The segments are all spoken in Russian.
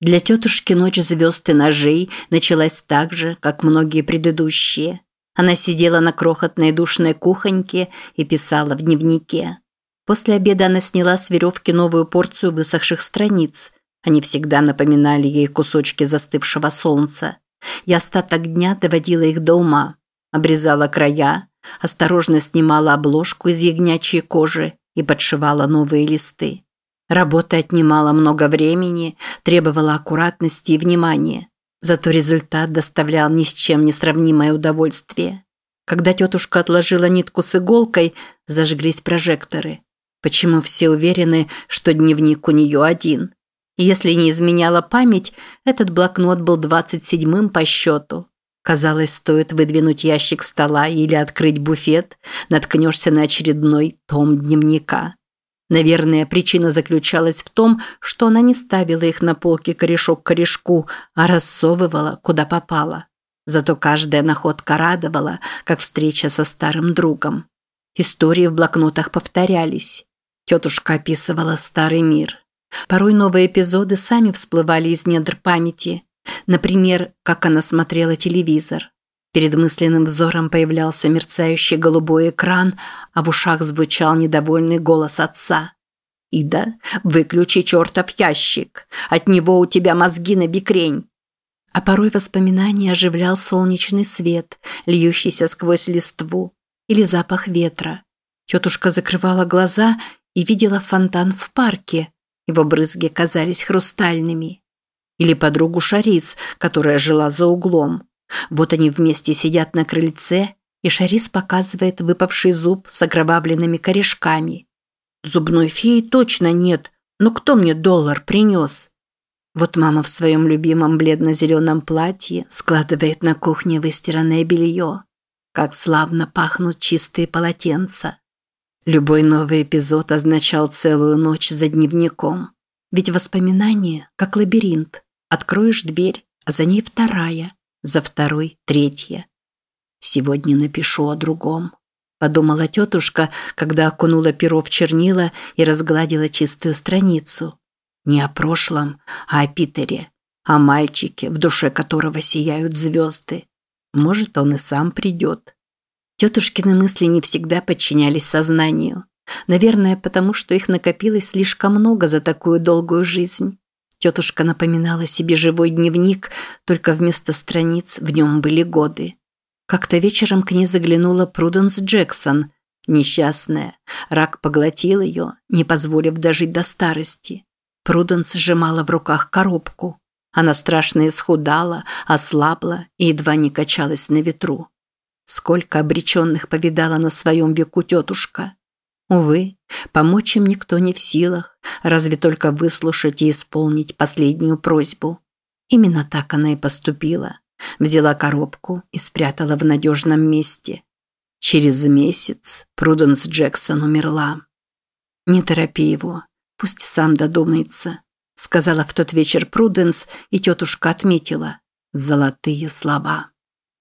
Для тетушки ночь звезд и ножей началась так же, как многие предыдущие. Она сидела на крохотной душной кухоньке и писала в дневнике. После обеда она сняла с веревки новую порцию высохших страниц. Они всегда напоминали ей кусочки застывшего солнца. И остаток дня доводила их до ума. Обрезала края, осторожно снимала обложку из ягнячьей кожи и подшивала новые листы. Работа отнимала много времени, требовала аккуратности и внимания. Зато результат доставлял ни с чем не сравнимое удовольствие. Когда тетушка отложила нитку с иголкой, зажглись прожекторы. Почему все уверены, что дневник у нее один? Если не изменяла память, этот блокнот был двадцать седьмым по счету. Казалось, стоит выдвинуть ящик стола или открыть буфет, наткнешься на очередной том дневника. Наверное, причина заключалась в том, что она не ставила их на полке корешок к корешку, а рассовывала, куда попало. Зато каждая находка радовала, как встреча со старым другом. Истории в блокнотах повторялись. Тетушка описывала старый мир. Порой новые эпизоды сами всплывали из недр памяти. Например, как она смотрела телевизор. Перед мысленным взором появлялся мерцающий голубой экран, а в ушах звучал недовольный голос отца. «Ида, выключи чертов ящик! От него у тебя мозги на бикрень!» А порой воспоминания оживлял солнечный свет, льющийся сквозь листву, или запах ветра. Тетушка закрывала глаза и видела фонтан в парке. Его брызги казались хрустальными. Или подругу Шарис, которая жила за углом. Вот они вместе сидят на крыльце, и Шарис показывает выпавший зуб с окровавленными корешками. Зубной феи точно нет, но кто мне доллар принес? Вот мама в своем любимом бледно-зеленом платье складывает на кухне выстиранное белье. Как славно пахнут чистые полотенца. Любой новый эпизод означал целую ночь за дневником. Ведь воспоминание, как лабиринт. Откроешь дверь, а за ней вторая – за второй – третье. Сегодня напишу о другом. Подумала тетушка, когда окунула перо в чернила и разгладила чистую страницу. Не о прошлом, а о Питере, о мальчике, в душе которого сияют звезды. Может, он и сам придет. Тетушкины мысли не всегда подчинялись сознанию. Наверное, потому что их накопилось слишком много за такую долгую жизнь. Тетушка напоминала себе живой дневник, только вместо страниц в нем были годы. Как-то вечером к ней заглянула Пруденс Джексон, несчастная. Рак поглотил ее, не позволив дожить до старости. Пруденс сжимала в руках коробку. Она страшно исхудала, ослабла и едва не качалась на ветру. Сколько обреченных повидала на своем веку тетушка. Увы, помочь им никто не в силах, разве только выслушать и исполнить последнюю просьбу. Именно так она и поступила. Взяла коробку и спрятала в надежном месте. Через месяц Пруденс Джексон умерла. «Не торопи его, пусть сам додумается», сказала в тот вечер Пруденс, и тетушка отметила. Золотые слова.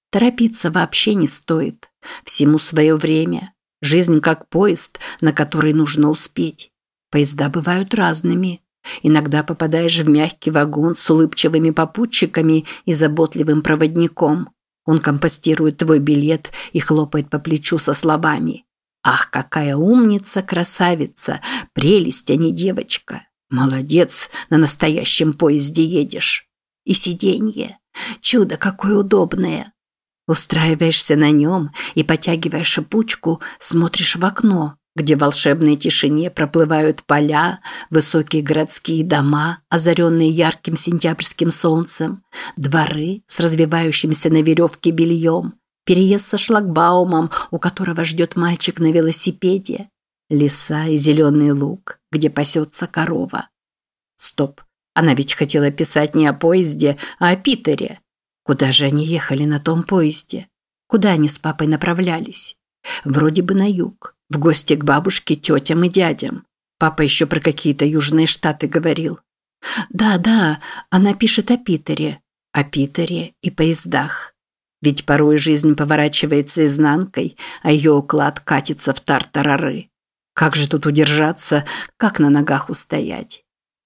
Торопиться вообще не стоит. Всему свое время. Жизнь как поезд, на который нужно успеть. Поезда бывают разными. Иногда попадаешь в мягкий вагон с улыбчивыми попутчиками и заботливым проводником. Он компостирует твой билет и хлопает по плечу со словами. «Ах, какая умница, красавица! Прелесть, а не девочка! Молодец, на настоящем поезде едешь!» И сиденье. Чудо какое удобное. Устраиваешься на нем и, потягивая шипучку, смотришь в окно, где в волшебной тишине проплывают поля, высокие городские дома, озаренные ярким сентябрьским солнцем, дворы с развивающимся на веревке бельем, переезд со шлагбаумом, у которого ждет мальчик на велосипеде, леса и зеленый луг, где пасется корова. Стоп, она ведь хотела писать не о поезде, а о Питере. Куда же они ехали на том поезде? Куда они с папой направлялись? Вроде бы на юг, в гости к бабушке, тетям и дядям. Папа еще про какие-то южные штаты говорил. Да, да, она пишет о Питере. О Питере и поездах. Ведь порой жизнь поворачивается изнанкой, а ее уклад катится в тартарары. Как же тут удержаться, как на ногах устоять?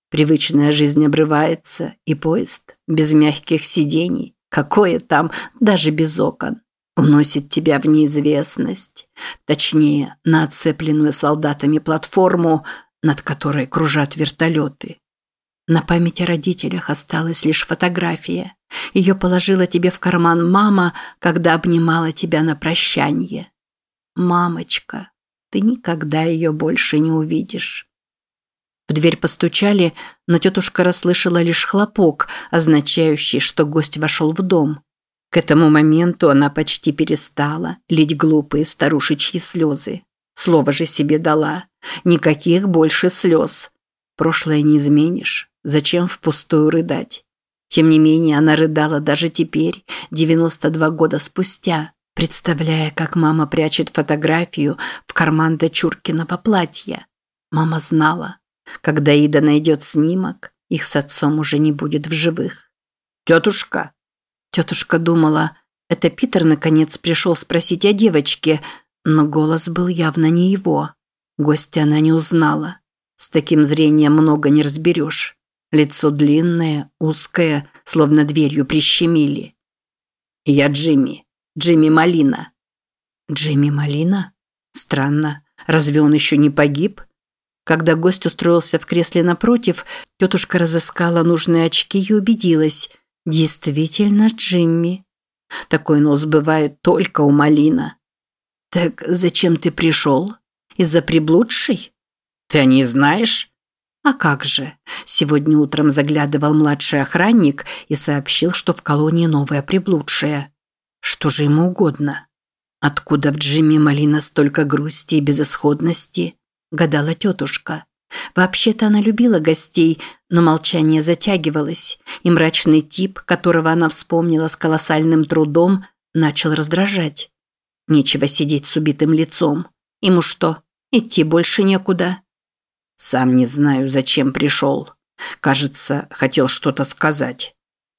Привычная жизнь обрывается, и поезд, без мягких сидений, какое там, даже без окон, уносит тебя в неизвестность. Точнее, на оцепленную солдатами платформу, над которой кружат вертолеты. На память о родителях осталась лишь фотография. Ее положила тебе в карман мама, когда обнимала тебя на прощание. Мамочка, ты никогда ее больше не увидишь. В дверь постучали, но тетушка расслышала лишь хлопок, означающий, что гость вошел в дом. К этому моменту она почти перестала лить глупые старушечьи слезы. Слово же себе дала. Никаких больше слез. Прошлое не изменишь. Зачем впустую рыдать? Тем не менее, она рыдала даже теперь, 92 года спустя, представляя, как мама прячет фотографию в карман дочуркиного платья. Мама знала, когда Ида найдет снимок, их с отцом уже не будет в живых. «Тетушка!» Тетушка думала, это Питер наконец пришел спросить о девочке, но голос был явно не его. Гостя она не узнала. С таким зрением много не разберешь. Лицо длинное, узкое, словно дверью прищемили. «Я Джимми. Джимми Малина». «Джимми Малина? Странно. Разве он еще не погиб?» Когда гость устроился в кресле напротив, тетушка разыскала нужные очки и убедилась. Действительно, Джимми. Такой нос бывает только у Малина. «Так зачем ты пришел? Из-за приблудшей?» «Ты не знаешь?» А как же? Сегодня утром заглядывал младший охранник и сообщил, что в колонии новая приблудшая. Что же ему угодно? Откуда в Джимми Малина столько грусти и безысходности? Гадала тетушка. Вообще-то она любила гостей, но молчание затягивалось, и мрачный тип, которого она вспомнила с колоссальным трудом, начал раздражать. Нечего сидеть с убитым лицом. Ему что, идти больше некуда? Сам не знаю, зачем пришел. Кажется, хотел что-то сказать.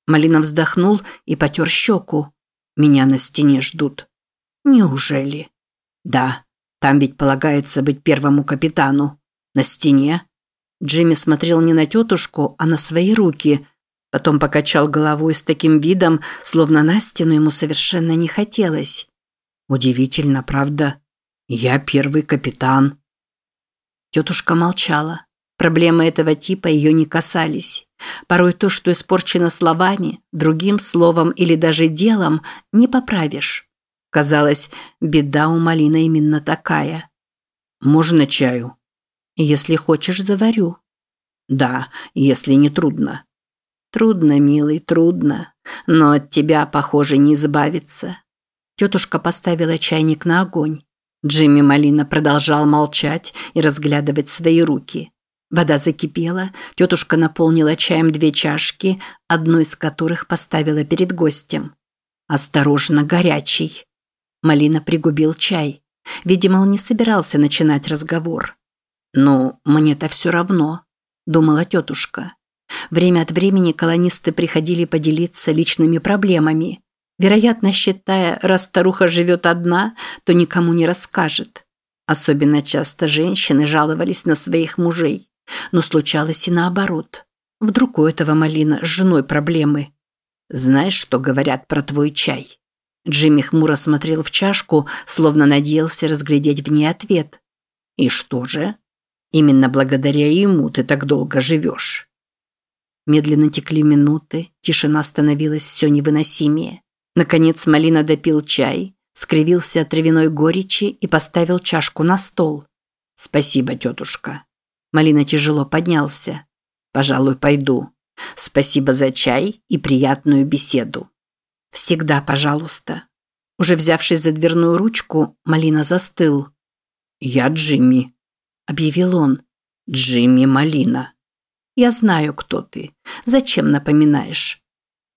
Малина вздохнул и потер щеку. Меня на стене ждут. Неужели? Да, там ведь полагается быть первому капитану. На стене. Джимми смотрел не на тетушку, а на свои руки. Потом покачал головой с таким видом, словно на стену ему совершенно не хотелось. Удивительно, правда? Я первый капитан. Тетушка молчала. Проблемы этого типа ее не касались. Порой то, что испорчено словами, другим словом или даже делом, не поправишь. Казалось, беда у Малины именно такая. «Можно чаю?» «Если хочешь, заварю». «Да, если не трудно». «Трудно, милый, трудно. Но от тебя, похоже, не избавиться». Тетушка поставила чайник на огонь. Джимми Малина продолжал молчать и разглядывать свои руки. Вода закипела, тетушка наполнила чаем две чашки, одну из которых поставила перед гостем. «Осторожно, горячий!» Малина пригубил чай. Видимо, он не собирался начинать разговор. «Ну, мне-то все равно», – думала тетушка. Время от времени колонисты приходили поделиться личными проблемами. Вероятно, считая, раз старуха живет одна, то никому не расскажет. Особенно часто женщины жаловались на своих мужей. Но случалось и наоборот. Вдруг у этого Малина с женой проблемы. Знаешь, что говорят про твой чай? Джимми хмуро смотрел в чашку, словно надеялся разглядеть в ней ответ. И что же? Именно благодаря ему ты так долго живешь. Медленно текли минуты, тишина становилась все невыносимее. Наконец Малина допил чай, скривился от травяной горечи и поставил чашку на стол. «Спасибо, тетушка». Малина тяжело поднялся. «Пожалуй, пойду. Спасибо за чай и приятную беседу». «Всегда, пожалуйста». Уже взявшись за дверную ручку, Малина застыл. «Я Джимми», – объявил он. «Джимми Малина». «Я знаю, кто ты. Зачем напоминаешь?»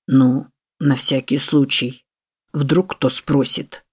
«Ну, на всякий случай. Вдруг кто спросит.